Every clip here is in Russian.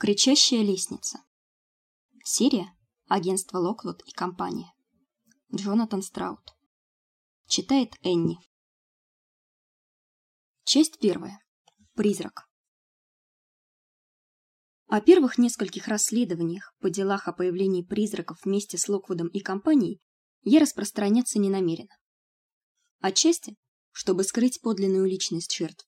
Кричащая лестница. Серия Агентство Локвуд и компания. Джонатан Страут. Читает Энни. Часть первая. Призрак. О первых нескольких расследованиях по делах о появлении призраков вместе с Локвудом и компанией я распространяться не намерена. Отчасти, чтобы скрыть подлинную личность жертв,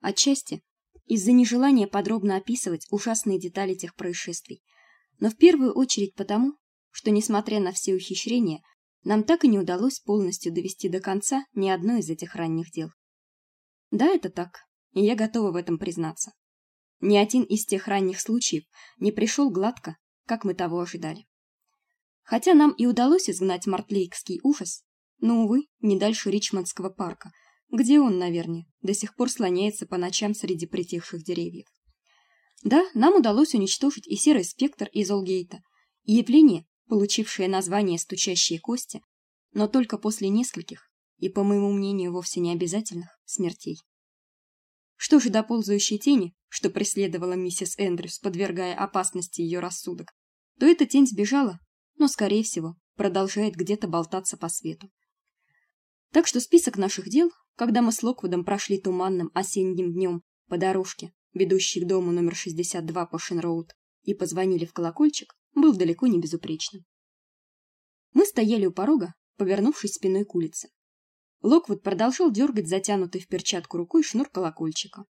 отчасти из-за нежелания подробно описывать ужасные детали тех происшествий, но в первую очередь потому, что несмотря на все ухищрения, нам так и не удалось полностью довести до конца ни одно из этих ранних дел. Да, это так, и я готова в этом признаться. Ни один из тех ранних случаев не пришел гладко, как мы того ожидали. Хотя нам и удалось изгнать мартлейкский ужас, но увы, не дальше Ричмондского парка, где он, наверное, до сих пор слоняется по ночам среди притихших деревьев. Да, нам удалось уничтожить и серый спектр из Олгейта, и явление, получившее название стучащие кости, но только после нескольких, и по моему мнению, вовсе не обязательных смертей. Что же до ползающей тени, что преследовала миссис Эндрюс, подвергая опасности ее рассудок, то эта тень сбежала, но скорее всего, продолжает где-то болтаться по свету. Так что список наших дел когда мы с Локвудом прошли туманным осенним днем по дорожке, ведущей к дому номер 62 по Шенроуд, и позвонили в колокольчик, был далеко не безупречным. Мы стояли у порога, повернувшись спиной к улице. Локвуд продолжал дергать затянутый в перчатку рукой шнур колокольчика.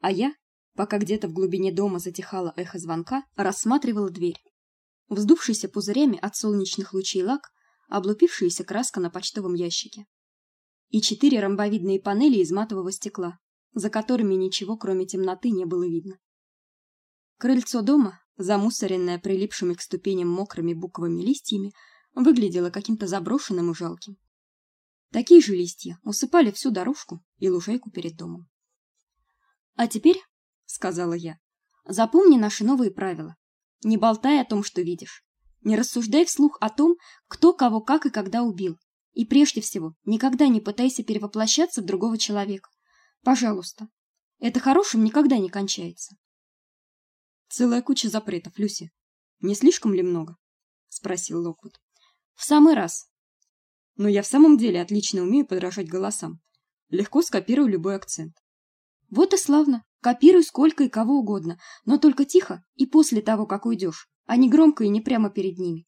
А я, пока где-то в глубине дома затихало эхо звонка, рассматривала дверь. Вздувшийся пузырями от солнечных лучей лак, облупившаяся краска на почтовом ящике и четыре ромбовидные панели из матового стекла, за которыми ничего, кроме темноты, не было видно. Крыльцо дома, замусоренное прилипшими к ступеням мокрыми буковыми листьями, выглядело каким-то заброшенным и жалким. Такие же листья усыпали всю дорожку и лужайку перед домом. А теперь, сказала я, запомни наши новые правила. Не болтай о том, что видишь. Не рассуждай вслух о том, кто кого как и когда убил. И прежде всего, никогда не пытайся перевоплощаться в другого человека. Пожалуйста. Это хорошим никогда не кончается. Целая куча запретов, Люси. Не слишком ли много? спросил Локвуд. В самый раз. Но я в самом деле отлично умею подражать голосам. Легко скопирую любой акцент. Вот и славно. Копируй сколько и кого угодно, но только тихо и после того, как уйдешь, а не громко и не прямо перед ними.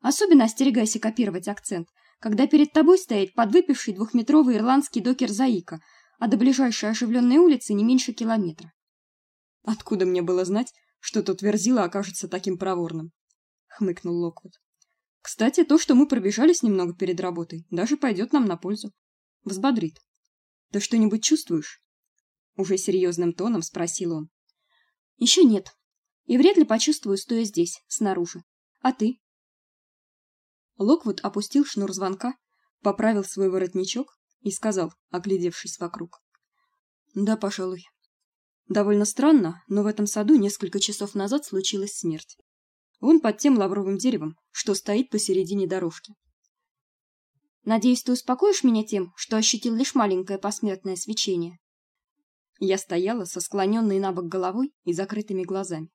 Особенно остерегайся копировать акцент, когда перед тобой стоит подвыпивший двухметровый ирландский докер Заика, а до ближайшей оживленной улицы не меньше километра. Откуда мне было знать, что тот верзила окажется таким проворным? хмыкнул Локвуд. Кстати, то, что мы пробежались немного перед работой, даже пойдет нам на пользу. Взбодрит. Ты что-нибудь чувствуешь? уже серьезным тоном спросил он. Еще нет. И вряд ли почувствую, стоя здесь, снаружи. А ты? Локвуд опустил шнур звонка, поправил свой воротничок и сказал, оглядевшись вокруг: "Да, пожалуй. Довольно странно, но в этом саду несколько часов назад случилась смерть. Вон под тем лавровым деревом, что стоит посередине дорожки. Надеюсь, ты успокоишь меня тем, что ощутил лишь маленькое посмертное свечение. Я стояла со склоненной набок головой и закрытыми глазами.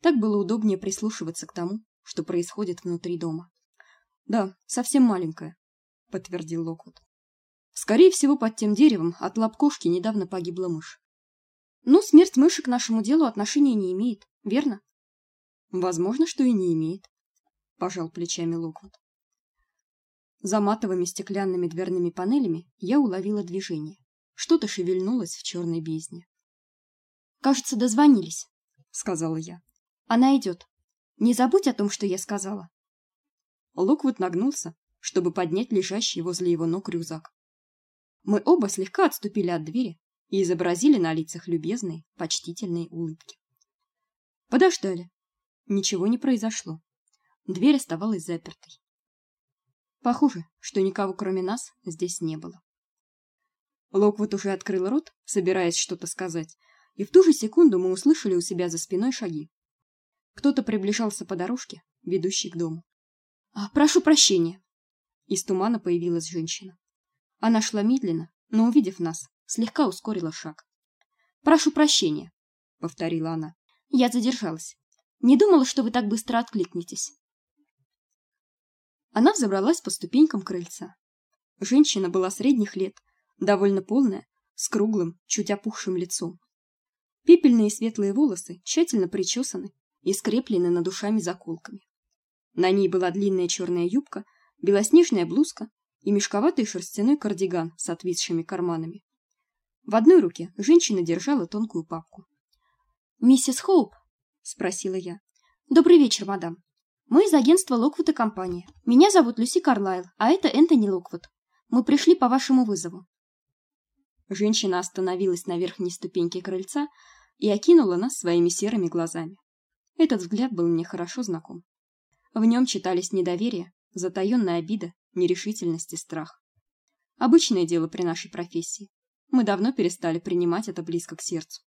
Так было удобнее прислушиваться к тому, что происходит внутри дома. Да, совсем маленькая, подтвердил Локвуд. Скорее всего, под тем деревом от лап кошки недавно погибла мышь. Ну, смерть мыши к нашему делу отношения не имеет, верно? Возможно, что и не имеет, пожал плечами Локвуд. За матовыми стеклянными дверными панелями я уловила движение. Что-то шевельнулось в черной бездне. Кажется, дозвонились, сказала я. Она идет. Не забудь о том, что я сказала. Локвуд нагнулся, чтобы поднять лежащий возле его ног рюкзак. Мы оба слегка отступили от двери и изобразили на лицах любезные, почтительные улыбки. Подождали. Ничего не произошло. Дверь оставалась запертой. Похоже, что никого кроме нас здесь не было. Локвуд уже открыл рот, собираясь что-то сказать, и в ту же секунду мы услышали у себя за спиной шаги. Кто-то приближался по дорожке, ведущей к дому. А, прошу прощения. Из тумана появилась женщина. Она шла медленно, но увидев нас, слегка ускорила шаг. Прошу прощения, повторила она. Я задержалась. Не думала, что вы так быстро откликнетесь. Она взобралась по ступенькам крыльца. Женщина была средних лет, довольно полная, с круглым, чуть опухшим лицом. Пепельные светлые волосы тщательно причесаны и скреплены над ушами заколками. На ней была длинная черная юбка, белоснежная блузка и мешковатый шерстяной кардиган с отвисшими карманами. В одной руке женщина держала тонкую папку. "Миссис Хоуп?" спросила я. "Добрый вечер, мадам. Мы из агентства Локвуд и компания. Меня зовут Люси Карлайл, а это Энтони Локвуд. Мы пришли по вашему вызову". Женщина остановилась на верхней ступеньке крыльца и окинула нас своими серыми глазами. Этот взгляд был мне хорошо знаком. В нем читались недоверие, затаённая обида, нерешительность и страх. Обычное дело при нашей профессии. Мы давно перестали принимать это близко к сердцу.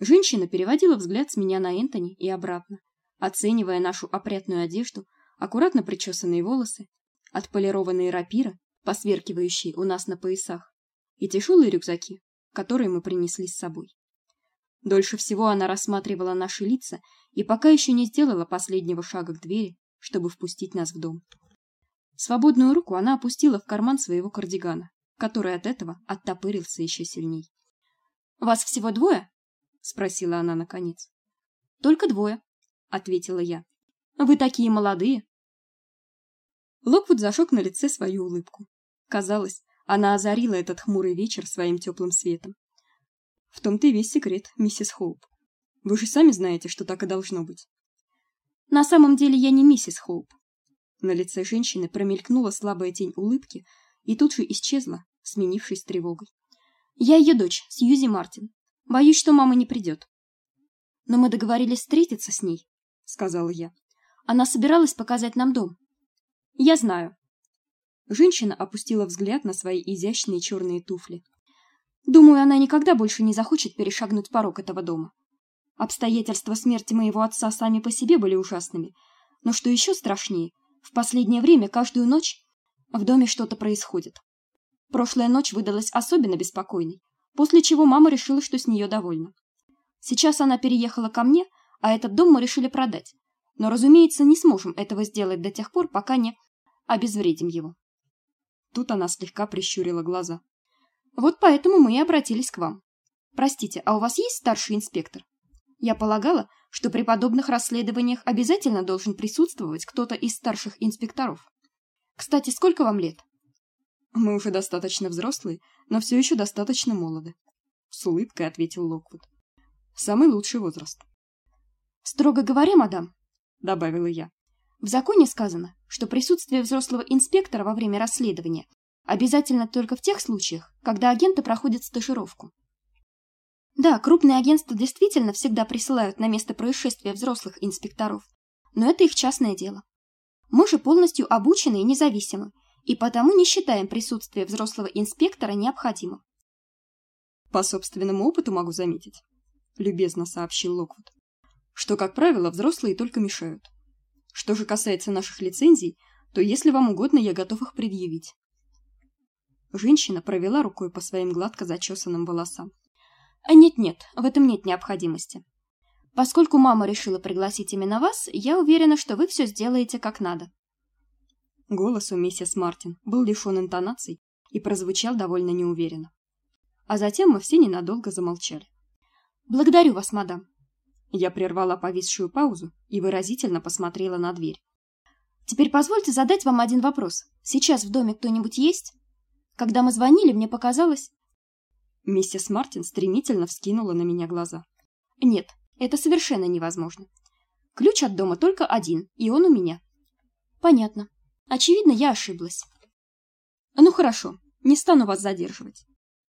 Женщина переводила взгляд с меня на Энтони и обратно, оценивая нашу опрятную одежду, аккуратно причёсанные волосы, отполированные рапиры, посверкивающие у нас на поясах, и тяжелые рюкзаки, которые мы принесли с собой. Дольше всего она рассматривала наши лица и пока еще не сделала последнего шага к двери, чтобы впустить нас в дом. Свободную руку она опустила в карман своего кардигана, который от этого оттопырился еще сильней. "Вас всего двое?" спросила она наконец. "Только двое", ответила я. "Вы такие молодые". Локвуд зажег на лице свою улыбку. Казалось, она озарила этот хмурый вечер своим теплым светом. В том-то и весь секрет, миссис Хоуп. Вы же сами знаете, что так и должно быть. На самом деле я не миссис Хоуп. На лице женщины промелькнула слабая тень улыбки и тут же исчезла, сменившись тревогой. Я ее дочь, Сьюзи Мартин. Боюсь, что мама не придет. Но мы договорились встретиться с ней, сказала я. Она собиралась показать нам дом. Я знаю. Женщина опустила взгляд на свои изящные черные туфли. Думаю, она никогда больше не захочет перешагнуть порог этого дома. Обстоятельства смерти моего отца сами по себе были ужасными, но что еще страшнее, в последнее время каждую ночь в доме что-то происходит. Прошлая ночь выдалась особенно беспокойной, после чего мама решила, что с нее довольна. Сейчас она переехала ко мне, а этот дом мы решили продать. Но, разумеется, не сможем этого сделать до тех пор, пока не обезвредим его. Тут она слегка прищурила глаза. Вот поэтому мы и обратились к вам. Простите, а у вас есть старший инспектор? Я полагала, что при подобных расследованиях обязательно должен присутствовать кто-то из старших инспекторов. Кстати, сколько вам лет? Мы уже достаточно взрослые, но все еще достаточно молоды, с улыбкой ответил Локвуд. Самый лучший возраст. Строго говоря, мадам, добавила я. В законе сказано, что присутствие взрослого инспектора во время расследования обязательно только в тех случаях, когда агенты проходят стажировку. Да, крупные агентства действительно всегда присылают на место происшествия взрослых инспекторов, но это их частное дело. Мы же полностью обучены и независимы, и потому не считаем присутствие взрослого инспектора необходимым. По собственному опыту могу заметить, любезно сообщил Локвуд, что, как правило, взрослые только мешают. Что же касается наших лицензий, то если вам угодно, я готов их предъявить. Женщина провела рукой по своим гладко зачесанным волосам. А нет-нет, в этом нет необходимости. Поскольку мама решила пригласить именно вас, я уверена, что вы все сделаете как надо. Голос у миссис Мартин был лишен интонаций и прозвучал довольно неуверенно. А затем мы все ненадолго замолчали. Благодарю вас, мадам. Я прервала повисшую паузу и выразительно посмотрела на дверь. Теперь позвольте задать вам один вопрос. Сейчас в доме кто-нибудь есть? Когда мы звонили, мне показалось, Миссис Мартин стремительно вскинула на меня глаза. Нет, это совершенно невозможно. Ключ от дома только один, и он у меня. Понятно. Очевидно, я ошиблась. Ну хорошо, не стану вас задерживать,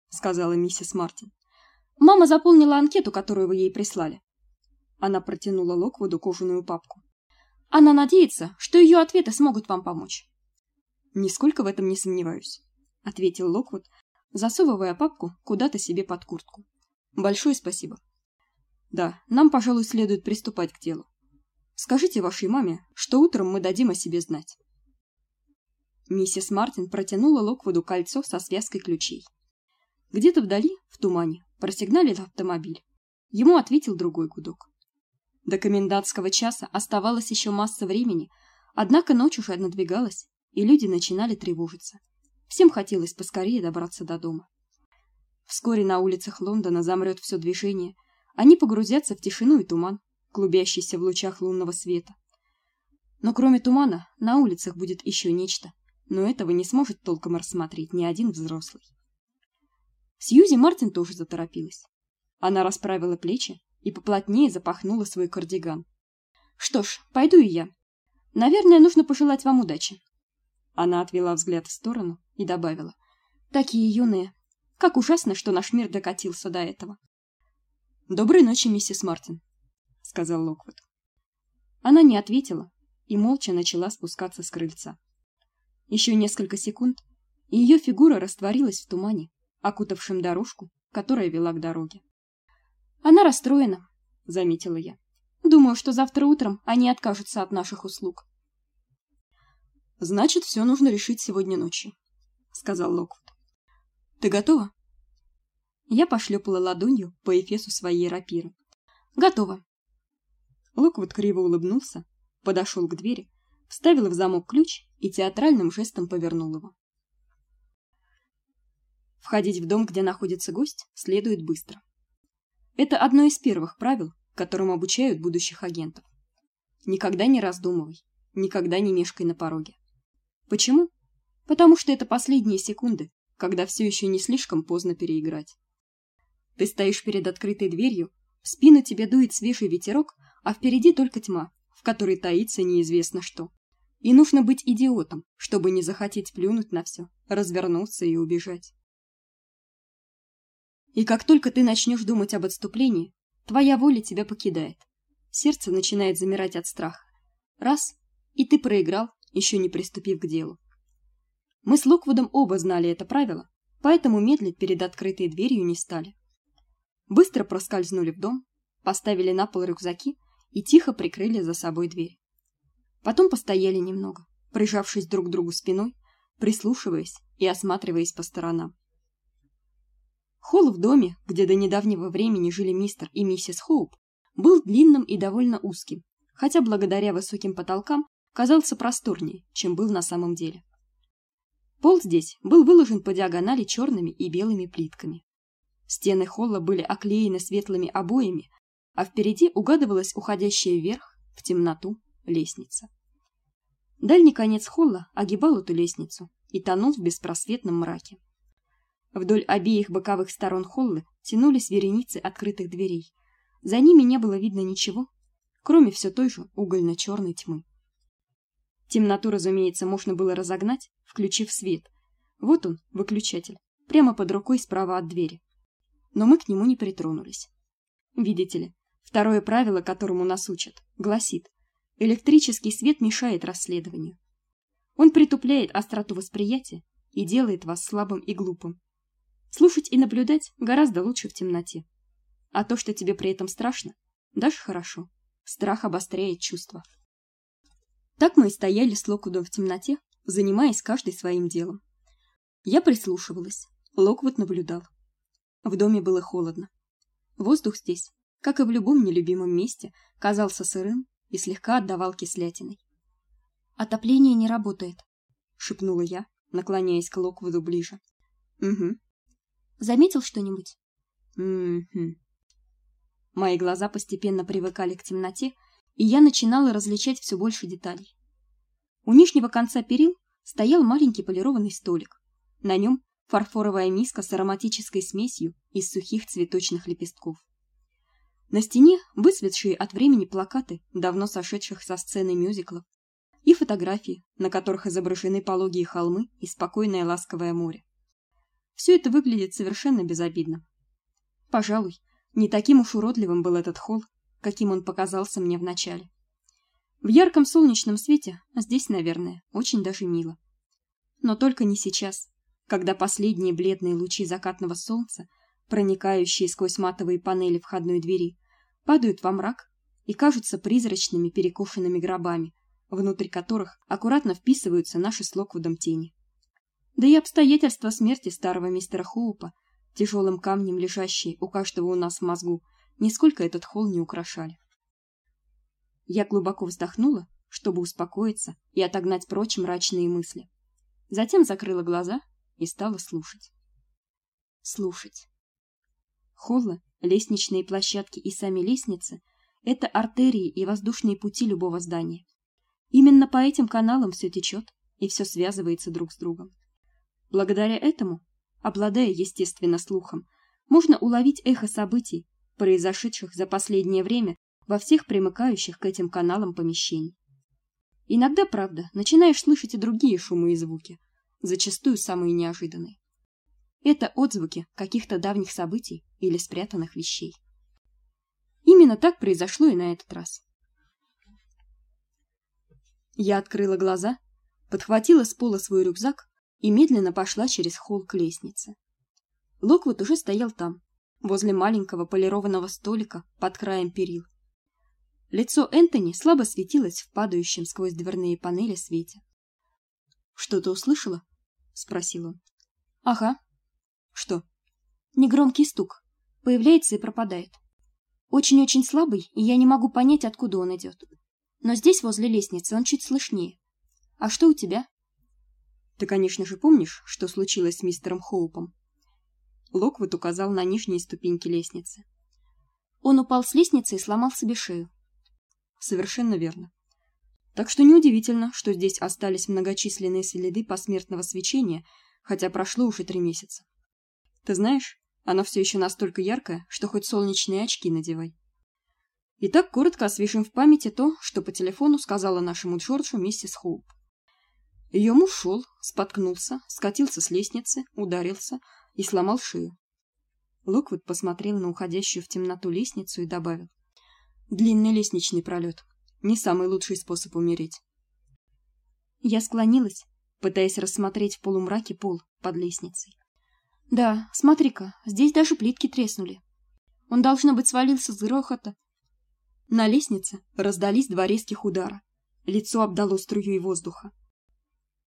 сказала миссис Мартин. Мама заполнила анкету, которую вы ей прислали. Она протянула Локвуду кожаную папку. Она надеется, что ее ответы смогут вам помочь. Нисколько в этом не сомневаюсь, ответил Локвуд, засовывая папку куда-то себе под куртку. Большое спасибо. Да, нам, пожалуй, следует приступать к делу. Скажите вашей маме, что утром мы дадим о себе знать. Миссис Мартин протянула Локвуду кольцо со связкой ключей. Где-то вдали, в тумане, просигналил автомобиль. Ему ответил другой гудок. До комендантского часа оставалось еще масса времени, однако ночь уже надвигалась, и люди начинали тревожиться. Всем хотелось поскорее добраться до дома. Вскоре на улицах Лондона замрет все движение, они погрузятся в тишину и туман, клубящийся в лучах лунного света. Но кроме тумана, на улицах будет еще нечто, но этого не сможет толком рассмотреть ни один взрослый. Сьюзи Мартин тоже заторопилась. Она расправила плечи и поплотнее запахнула свой кардиган. Что ж, пойду и я. Наверное, нужно пожелать вам удачи. Она отвела взгляд в сторону и добавила: "Такие юные. Как ужасно, что наш мир докатился до этого". "Доброй ночи, миссис Мартин", сказал Локвуд. Она не ответила и молча начала спускаться с крыльца. Еще несколько секунд, и ее фигура растворилась в тумане, окутавшем дорожку, которая вела к дороге. Она расстроена, заметила я. Думаю, что завтра утром они откажутся от наших услуг. Значит, все нужно решить сегодня ночью, сказал Локвуд. Ты готова? Я пошлепала ладонью по эфесу своей рапиры. Готова. Локвуд криво улыбнулся, подошел к двери, вставил в замок ключ и театральным жестом повернул его. Входить в дом, где находится гость, следует быстро. Это одно из первых правил, которым обучают будущих агентов. Никогда не раздумывай, никогда не мешкай на пороге. Почему? Потому что это последние секунды, когда все еще не слишком поздно переиграть. Ты стоишь перед открытой дверью, в спину тебе дует свежий ветерок, а впереди только тьма, в которой таится неизвестно что. И нужно быть идиотом, чтобы не захотеть плюнуть на все, развернуться и убежать. И как только ты начнешь думать об отступлении, твоя воля тебя покидает. Сердце начинает замирать от страха. Раз, и ты проиграл, еще не приступив к делу. Мы с Локвудом оба знали это правило, поэтому медлить перед открытой дверью не стали. Быстро проскользнули в дом, поставили на пол рюкзаки и тихо прикрыли за собой дверь. Потом постояли немного, прижавшись друг к другу спиной, прислушиваясь и осматриваясь по сторонам. Холл в доме, где до недавнего времени жили мистер и миссис Хоуп, был длинным и довольно узким, хотя благодаря высоким потолкам казался просторнее, чем был на самом деле. Пол здесь был выложен по диагонали черными и белыми плитками. Стены холла были оклеены светлыми обоями, а впереди угадывалась уходящая вверх в темноту лестница. Дальний конец холла огибал эту лестницу и тонул в беспросветном мраке. Вдоль обеих боковых сторон холла тянулись вереницы открытых дверей. За ними не было видно ничего, кроме все той же угольно черной тьмы. Темноту, разумеется, можно было разогнать, включив свет. Вот он, выключатель, прямо под рукой справа от двери. Но мы к нему не притронулись. Видите ли, второе правило, которому нас учат, гласит: электрический свет мешает расследованию. Он притупляет остроту восприятия и делает вас слабым и глупым. Слушать и наблюдать гораздо лучше в темноте. А то, что тебе при этом страшно, даже хорошо. Страх обостряет чувства. Так мы и стояли с Локвудом в темноте, занимаясь каждый своим делом. Я прислушивалась, Локвуд наблюдал. В доме было холодно. Воздух здесь, как и в любом нелюбимом месте, казался сырым и слегка отдавал кислятиной. Отопление не работает, шепнула я, наклоняясь к Локвуду ближе. Угу. Заметил что-нибудь? Угу. Мои глаза постепенно привыкали к темноте, и я начинала различать все больше деталей. У нижнего конца перил стоял маленький полированный столик. На нем фарфоровая миска с ароматической смесью из сухих цветочных лепестков. На стене выцветшие от времени плакаты давно сошедших со сцены мюзиклов и фотографии, на которых изображены пологие холмы и спокойное ласковое море. Все это выглядит совершенно безобидно. Пожалуй, не таким уж уродливым был этот холл, каким он показался мне вначале. В ярком солнечном свете здесь, наверное, очень даже мило. Но только не сейчас, когда последние бледные лучи закатного солнца, проникающие сквозь матовые панели входной двери, падают во мрак и кажутся призрачными перекошенными гробами, внутри которых аккуратно вписываются наши с тени. Да и обстоятельства смерти старого мистера Хоупа, тяжелым камнем лежащие у каждого у нас в мозгу, нисколько этот холл не украшали. Я глубоко вздохнула, чтобы успокоиться и отогнать прочь мрачные мысли. Затем закрыла глаза и стала слушать. Слушать. Холлы, лестничные площадки и сами лестницы это артерии и воздушные пути любого здания. Именно по этим каналам все течет и все связывается друг с другом. Благодаря этому, обладая естественно слухом, можно уловить эхо событий, произошедших за последнее время во всех примыкающих к этим каналам помещениях. Иногда, правда, начинаешь слышать и другие шумы и звуки, зачастую самые неожиданные. Это отзвуки каких-то давних событий или спрятанных вещей. Именно так произошло и на этот раз. Я открыла глаза, подхватила с пола свой рюкзак и медленно пошла через холл к лестнице. Локвуд уже стоял там, возле маленького полированного столика под краем перил. Лицо Энтони слабо светилось в падающем сквозь дверные панели свете. "Что-то услышала?" спросил он. "Ага. Что?" Негромкий стук. Появляется и пропадает. Очень-очень слабый, и я не могу понять, откуда он идет. Но здесь, возле лестницы, он чуть слышнее. А что у тебя? Ты, конечно же, помнишь, что случилось с мистером Хоупом? Локвуд указал на нижние ступеньки лестницы. Он упал с лестницы и сломал себе шею. Совершенно верно. Так что неудивительно, что здесь остались многочисленные следы посмертного свечения, хотя прошло уже три месяца. Ты знаешь, оно все еще настолько яркое, что хоть солнечные очки надевай. Итак, коротко освежим в памяти то, что по телефону сказала нашему Джорджу миссис Хоуп. Ее муж шел, споткнулся, скатился с лестницы, ударился и сломал шею. Локвуд посмотрел на уходящую в темноту лестницу и добавил: "Длинный лестничный пролет. Не самый лучший способ умереть". Я склонилась, пытаясь рассмотреть в полумраке пол под лестницей. Да, смотри-ка, здесь даже плитки треснули. Он должно быть свалился с грохота. На лестнице раздались два резких удара. Лицо обдало струей воздуха.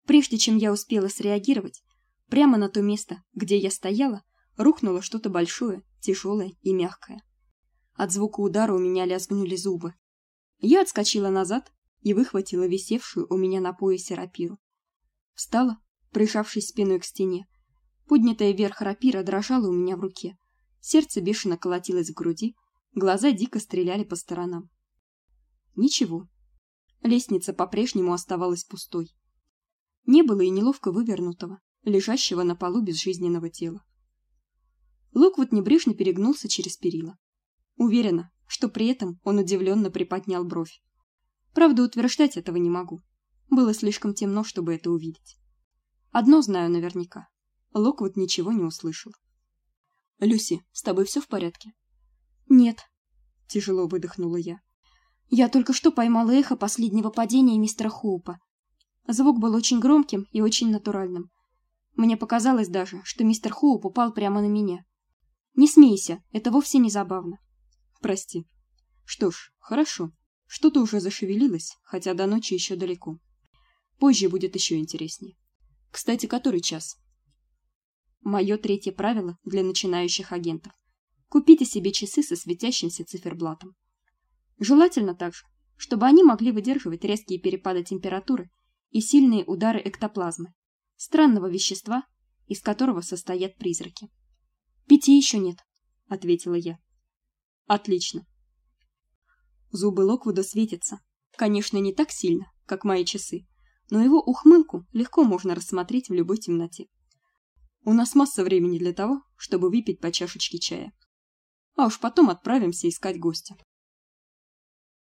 Прежде чем я успела среагировать, прямо на то место, где я стояла, рухнуло что-то большое, тяжелое и мягкое. От звука удара у меня лязгнули зубы. Я отскочила назад и выхватила висевшую у меня на поясе рапиру. Встала, прижавшись спиной к стене, Поднятая вверх рапира дрожала у меня в руке. Сердце бешено колотилось в груди, глаза дико стреляли по сторонам. Ничего. Лестница по-прежнему оставалась пустой. Не было и неловко вывернутого, лежащего на полу безжизненного тела. Локвуд небрежно перегнулся через перила. Уверена, что при этом он удивленно приподнял бровь. Правда, утверждать этого не могу. Было слишком темно, чтобы это увидеть. Одно знаю наверняка. Локвуд ничего не услышал. Люси, с тобой все в порядке? Нет, тяжело выдохнула я. Я только что поймала эхо последнего падения мистера Хоупа. Звук был очень громким и очень натуральным. Мне показалось даже, что мистер Хоуп упал прямо на меня. Не смейся, это вовсе не забавно. Прости. Что ж, хорошо. Что-то уже зашевелилось, хотя до ночи еще далеко. Позже будет еще интереснее. Кстати, который час? Мое третье правило для начинающих агентов. Купите себе часы со светящимся циферблатом. Желательно также, чтобы они могли выдерживать резкие перепады температуры и сильные удары эктоплазмы, странного вещества, из которого состоят призраки. Пяти еще нет, ответила я. Отлично. Зубы Локвуда светятся. Конечно, не так сильно, как мои часы, но его ухмылку легко можно рассмотреть в любой темноте. У нас масса времени для того, чтобы выпить по чашечке чая. А уж потом отправимся искать гостя.